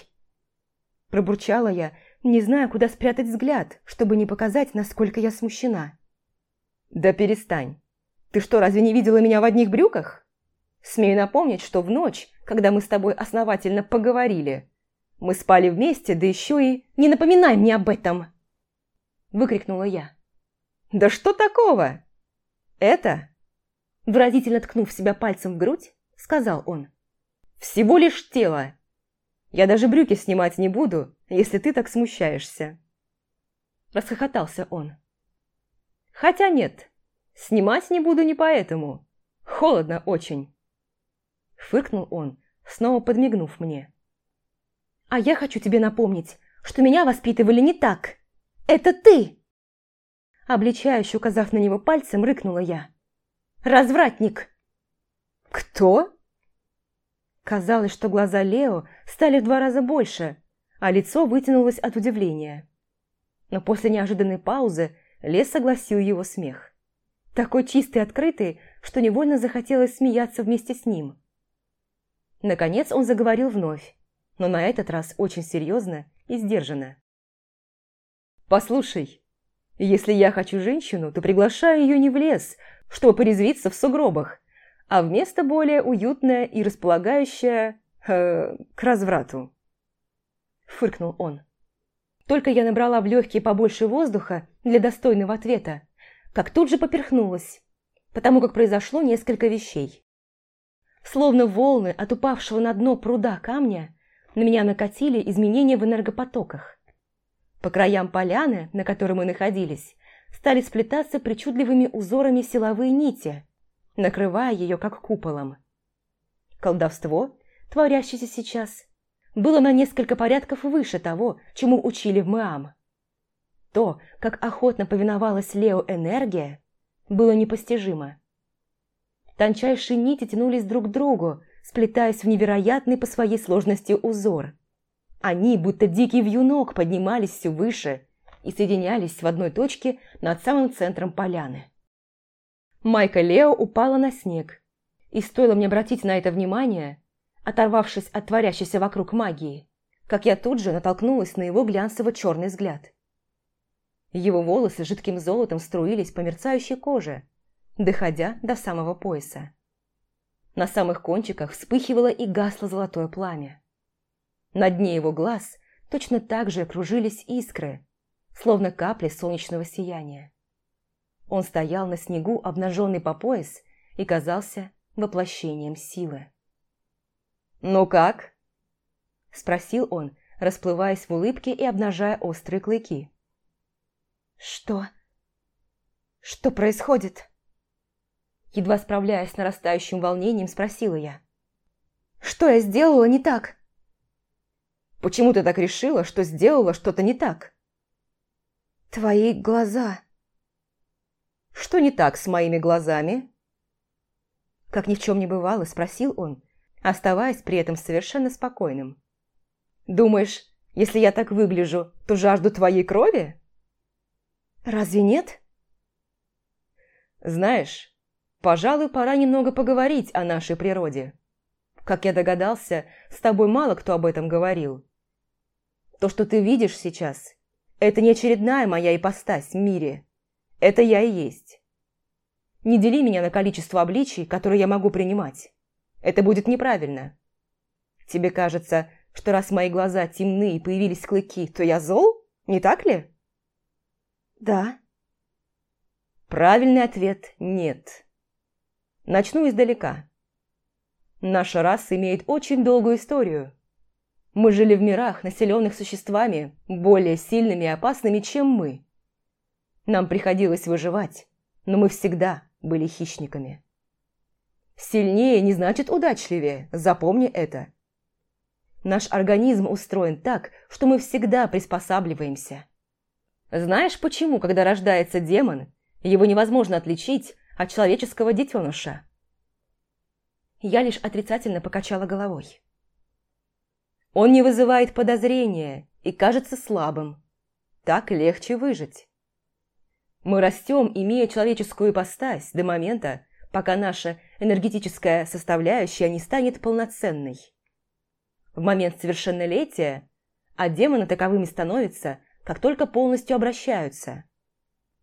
Пробурчала я, не зная, куда спрятать взгляд, чтобы не показать, насколько я смущена. «Да перестань. Ты что, разве не видела меня в одних брюках? Смею напомнить, что в ночь, когда мы с тобой основательно поговорили, мы спали вместе, да еще и... Не напоминай мне об этом!» Выкрикнула я. «Да что такого? Это...» Выразительно ткнув себя пальцем в грудь, – сказал он. «Всего лишь тело. Я даже брюки снимать не буду, если ты так смущаешься». Расхохотался он. «Хотя нет, снимать не буду не поэтому. Холодно очень». Фыркнул он, снова подмигнув мне. «А я хочу тебе напомнить, что меня воспитывали не так. Это ты!» Обличающе указав на него пальцем, рыкнула я. «Развратник!» «Кто?» Казалось, что глаза Лео стали в два раза больше, а лицо вытянулось от удивления. Но после неожиданной паузы Лес согласил его смех. Такой чистый и открытый, что невольно захотелось смеяться вместе с ним. Наконец он заговорил вновь, но на этот раз очень серьезно и сдержанно. «Послушай, если я хочу женщину, то приглашаю ее не в лес, чтобы порезвиться в сугробах, а вместо более уютное и располагающее э, к разврату. Фыркнул он. Только я набрала в легкие побольше воздуха для достойного ответа, как тут же поперхнулась, потому как произошло несколько вещей. Словно волны от упавшего на дно пруда камня на меня накатили изменения в энергопотоках. По краям поляны, на которой мы находились, стали сплетаться причудливыми узорами силовые нити, накрывая ее как куполом. Колдовство, творящееся сейчас, было на несколько порядков выше того, чему учили в Мэам. То, как охотно повиновалась Лео энергия, было непостижимо. Тончайшие нити тянулись друг к другу, сплетаясь в невероятный по своей сложности узор. Они, будто дикий вьюнок, поднимались все выше и соединялись в одной точке над самым центром поляны. Майка Лео упала на снег, и стоило мне обратить на это внимание, оторвавшись от творящейся вокруг магии, как я тут же натолкнулась на его глянцево-черный взгляд. Его волосы жидким золотом струились по мерцающей коже, доходя до самого пояса. На самых кончиках вспыхивало и гасло золотое пламя. На дне его глаз точно так же кружились искры, словно капли солнечного сияния. Он стоял на снегу, обнаженный по пояс, и казался воплощением силы. «Ну как?» – спросил он, расплываясь в улыбке и обнажая острые клыки. «Что? Что происходит?» Едва справляясь с нарастающим волнением, спросила я. «Что я сделала не так?» «Почему ты так решила, что сделала что-то не так?» «Твои глаза...» «Что не так с моими глазами?» Как ни в чем не бывало, спросил он, оставаясь при этом совершенно спокойным. «Думаешь, если я так выгляжу, то жажду твоей крови?» «Разве нет?» «Знаешь, пожалуй, пора немного поговорить о нашей природе. Как я догадался, с тобой мало кто об этом говорил. То, что ты видишь сейчас, это не очередная моя ипостась в мире. Это я и есть. Не дели меня на количество обличий, которые я могу принимать. Это будет неправильно. Тебе кажется, что раз мои глаза темны и появились клыки, то я зол? Не так ли? Да. Правильный ответ – нет. Начну издалека. Наша раса имеет очень долгую историю. Мы жили в мирах, населенных существами, более сильными и опасными, чем мы. Нам приходилось выживать, но мы всегда были хищниками. Сильнее не значит удачливее, запомни это. Наш организм устроен так, что мы всегда приспосабливаемся. Знаешь, почему, когда рождается демон, его невозможно отличить от человеческого детеныша? Я лишь отрицательно покачала головой. Он не вызывает подозрения и кажется слабым. Так легче выжить. Мы растем, имея человеческую ипостась до момента, пока наша энергетическая составляющая не станет полноценной. В момент совершеннолетия, а демоны таковыми становятся, как только полностью обращаются.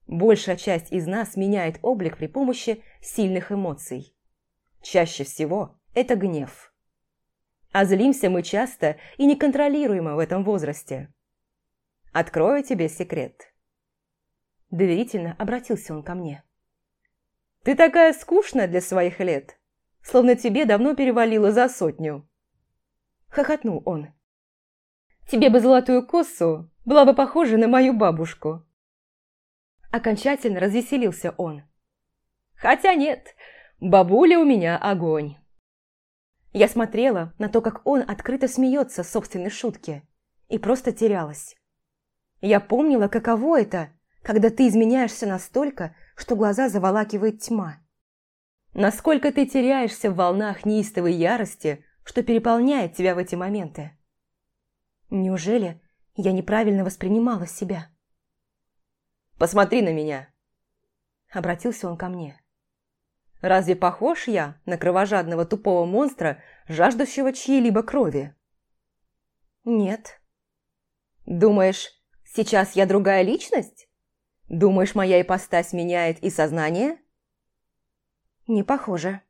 Большая часть из нас меняет облик при помощи сильных эмоций. Чаще всего это гнев. А злимся мы часто и неконтролируемо в этом возрасте. Открою тебе секрет. Доверительно обратился он ко мне. «Ты такая скучная для своих лет, словно тебе давно перевалило за сотню». Хохотнул он. «Тебе бы золотую косу, была бы похожа на мою бабушку». Окончательно развеселился он. «Хотя нет, бабуля у меня огонь». Я смотрела на то, как он открыто смеется собственной шутке, и просто терялась. Я помнила, каково это когда ты изменяешься настолько, что глаза заволакивает тьма. Насколько ты теряешься в волнах неистовой ярости, что переполняет тебя в эти моменты. Неужели я неправильно воспринимала себя? «Посмотри на меня!» Обратился он ко мне. «Разве похож я на кровожадного тупого монстра, жаждущего чьей-либо крови?» «Нет». «Думаешь, сейчас я другая личность?» Думаешь, моя ипостась меняет и сознание? Не похоже.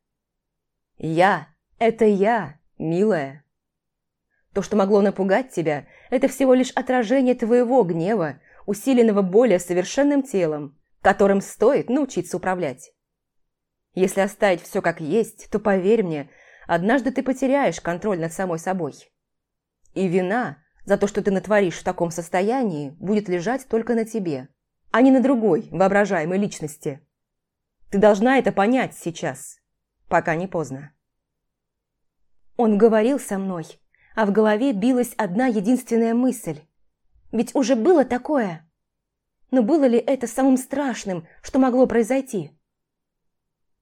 Я – это я, милая. То, что могло напугать тебя, это всего лишь отражение твоего гнева, усиленного более совершенным телом, которым стоит научиться управлять. Если оставить все как есть, то поверь мне, однажды ты потеряешь контроль над самой собой. И вина за то, что ты натворишь в таком состоянии, будет лежать только на тебе – а не на другой воображаемой личности. Ты должна это понять сейчас, пока не поздно. Он говорил со мной, а в голове билась одна единственная мысль. Ведь уже было такое. Но было ли это самым страшным, что могло произойти?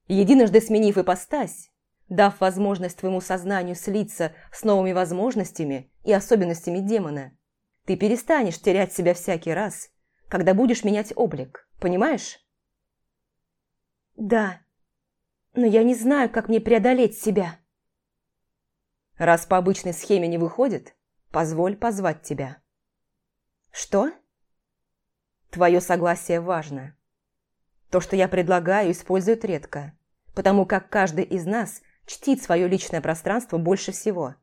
Единожды сменив ипостась, дав возможность твоему сознанию слиться с новыми возможностями и особенностями демона, ты перестанешь терять себя всякий раз, когда будешь менять облик, понимаешь? Да, но я не знаю, как мне преодолеть себя. Раз по обычной схеме не выходит, позволь позвать тебя. Что? Твое согласие важно. То, что я предлагаю, используют редко, потому как каждый из нас чтит свое личное пространство больше всего.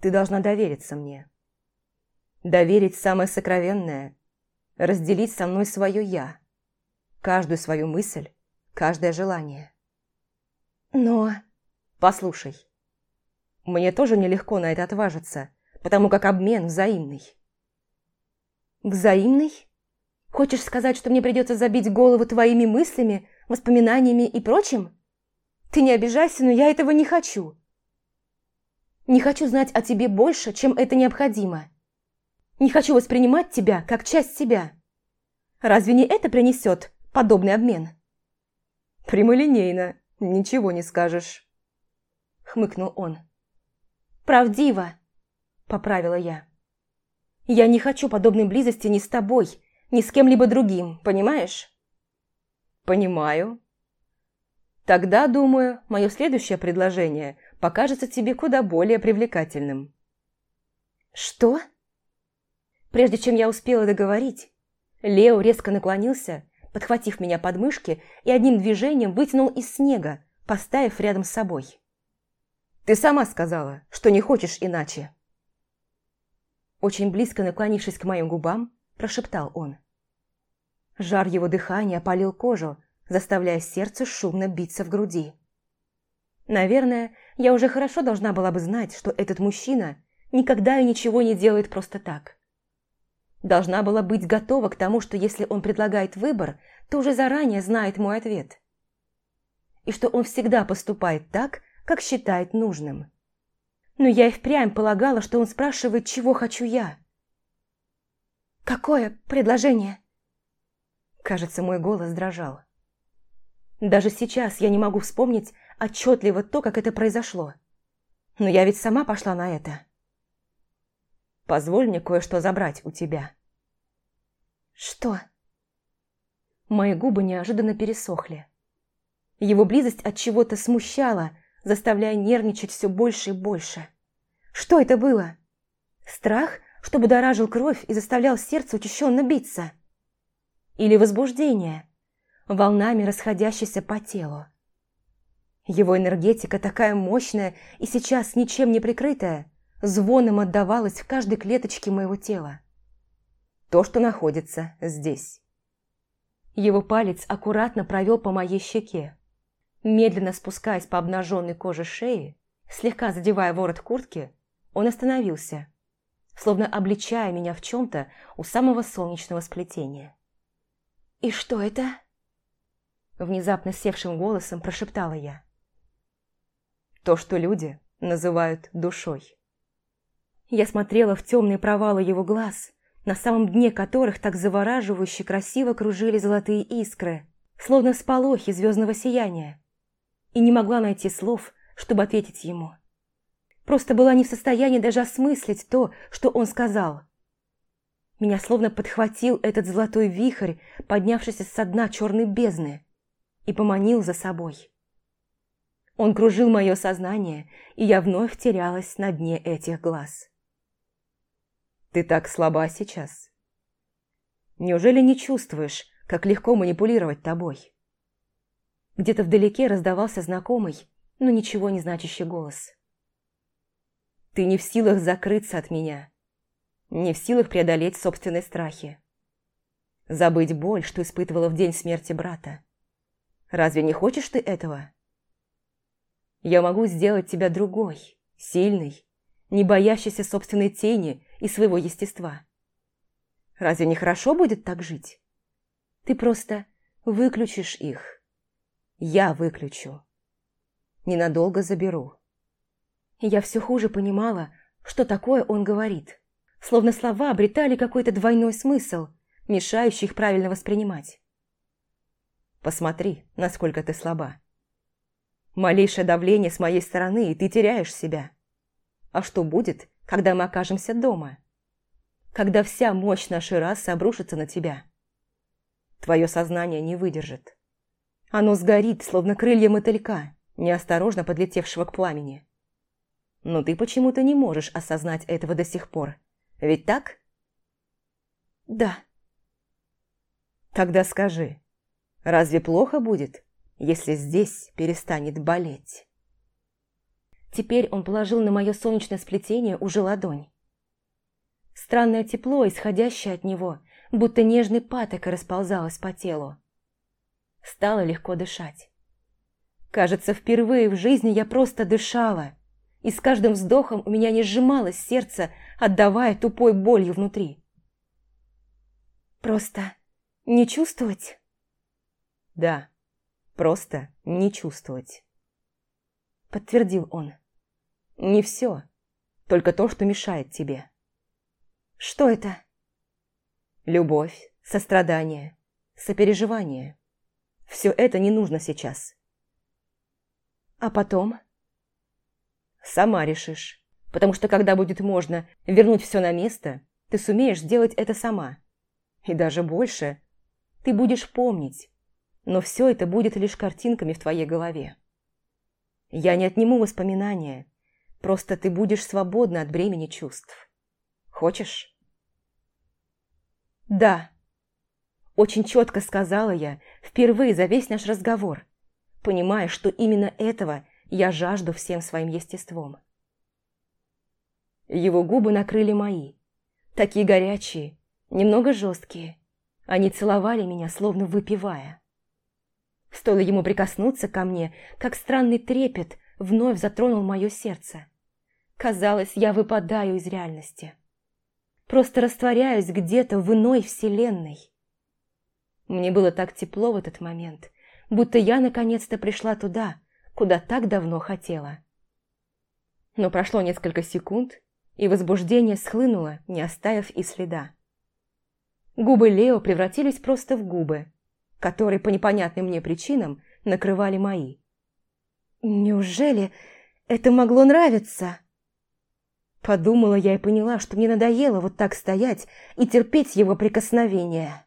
Ты должна довериться мне. Доверить самое сокровенное, разделить со мной свое «я», каждую свою мысль, каждое желание. Но... Послушай, мне тоже нелегко на это отважиться, потому как обмен взаимный. Взаимный? Хочешь сказать, что мне придется забить голову твоими мыслями, воспоминаниями и прочим? Ты не обижайся, но я этого не хочу. Не хочу знать о тебе больше, чем это необходимо. Не хочу воспринимать тебя как часть себя. Разве не это принесет подобный обмен?» «Прямолинейно, ничего не скажешь», — хмыкнул он. «Правдиво», — поправила я. «Я не хочу подобной близости ни с тобой, ни с кем-либо другим, понимаешь?» «Понимаю. Тогда, думаю, мое следующее предложение покажется тебе куда более привлекательным». «Что?» Прежде чем я успела договорить, Лео резко наклонился, подхватив меня под мышки и одним движением вытянул из снега, поставив рядом с собой. «Ты сама сказала, что не хочешь иначе!» Очень близко наклонившись к моим губам, прошептал он. Жар его дыхания опалил кожу, заставляя сердце шумно биться в груди. Наверное, я уже хорошо должна была бы знать, что этот мужчина никогда и ничего не делает просто так. Должна была быть готова к тому, что если он предлагает выбор, то уже заранее знает мой ответ. И что он всегда поступает так, как считает нужным. Но я и впрямь полагала, что он спрашивает, чего хочу я. «Какое предложение?» Кажется, мой голос дрожал. Даже сейчас я не могу вспомнить отчетливо то, как это произошло. Но я ведь сама пошла на это. Позволь мне кое-что забрать у тебя». «Что?» Мои губы неожиданно пересохли. Его близость от чего-то смущала, заставляя нервничать все больше и больше. Что это было? Страх, что будоражил кровь и заставлял сердце учащенно биться? Или возбуждение, волнами расходящееся по телу? Его энергетика такая мощная и сейчас ничем не прикрытая, звоном отдавалась в каждой клеточке моего тела. То, что находится здесь. Его палец аккуратно провел по моей щеке. Медленно спускаясь по обнаженной коже шеи, слегка задевая ворот куртки, он остановился, словно обличая меня в чем-то у самого солнечного сплетения. «И что это?» Внезапно севшим голосом прошептала я. «То, что люди называют душой». Я смотрела в темные провалы его глаз, на самом дне которых так завораживающе красиво кружили золотые искры, словно всполохи звездного сияния, и не могла найти слов, чтобы ответить ему. Просто была не в состоянии даже осмыслить то, что он сказал. Меня словно подхватил этот золотой вихрь, поднявшийся со дна черной бездны, и поманил за собой. Он кружил мое сознание, и я вновь терялась на дне этих глаз. Ты так слаба сейчас. Неужели не чувствуешь, как легко манипулировать тобой? Где-то вдалеке раздавался знакомый, но ничего не значащий голос. Ты не в силах закрыться от меня, не в силах преодолеть собственные страхи. Забыть боль, что испытывала в день смерти брата. Разве не хочешь ты этого? Я могу сделать тебя другой, сильной, не боящейся собственной тени и своего естества. Разве не хорошо будет так жить? Ты просто выключишь их. Я выключу. Ненадолго заберу. Я все хуже понимала, что такое он говорит. Словно слова обретали какой-то двойной смысл, мешающий их правильно воспринимать. Посмотри, насколько ты слаба. Малейшее давление с моей стороны, и ты теряешь себя. А что будет, когда мы окажемся дома? когда вся мощь нашей расы обрушится на тебя. Твое сознание не выдержит. Оно сгорит, словно крылья мотылька, неосторожно подлетевшего к пламени. Но ты почему-то не можешь осознать этого до сих пор. Ведь так? Да. Тогда скажи, разве плохо будет, если здесь перестанет болеть? Теперь он положил на мое солнечное сплетение уже ладонь. Странное тепло, исходящее от него, будто нежный паток расползалось по телу. Стало легко дышать. Кажется, впервые в жизни я просто дышала, и с каждым вздохом у меня не сжималось сердце, отдавая тупой болью внутри. Просто не чувствовать? Да, просто не чувствовать. Подтвердил он. Не все, только то, что мешает тебе. Что это? Любовь, сострадание, сопереживание. Все это не нужно сейчас. А потом? Сама решишь. Потому что когда будет можно вернуть все на место, ты сумеешь сделать это сама. И даже больше. Ты будешь помнить. Но все это будет лишь картинками в твоей голове. Я не отниму воспоминания. Просто ты будешь свободна от бремени чувств. Хочешь? Да. Очень четко сказала я, впервые за весь наш разговор, понимая, что именно этого я жажду всем своим естеством. Его губы накрыли мои, такие горячие, немного жесткие. Они целовали меня, словно выпивая. Стоило ему прикоснуться ко мне, как странный трепет вновь затронул мое сердце. Казалось, я выпадаю из реальности. Просто растворяюсь где-то в иной вселенной. Мне было так тепло в этот момент, будто я наконец-то пришла туда, куда так давно хотела. Но прошло несколько секунд, и возбуждение схлынуло, не оставив и следа. Губы Лео превратились просто в губы, которые по непонятным мне причинам накрывали мои. «Неужели это могло нравиться?» Подумала я и поняла, что мне надоело вот так стоять и терпеть его прикосновения.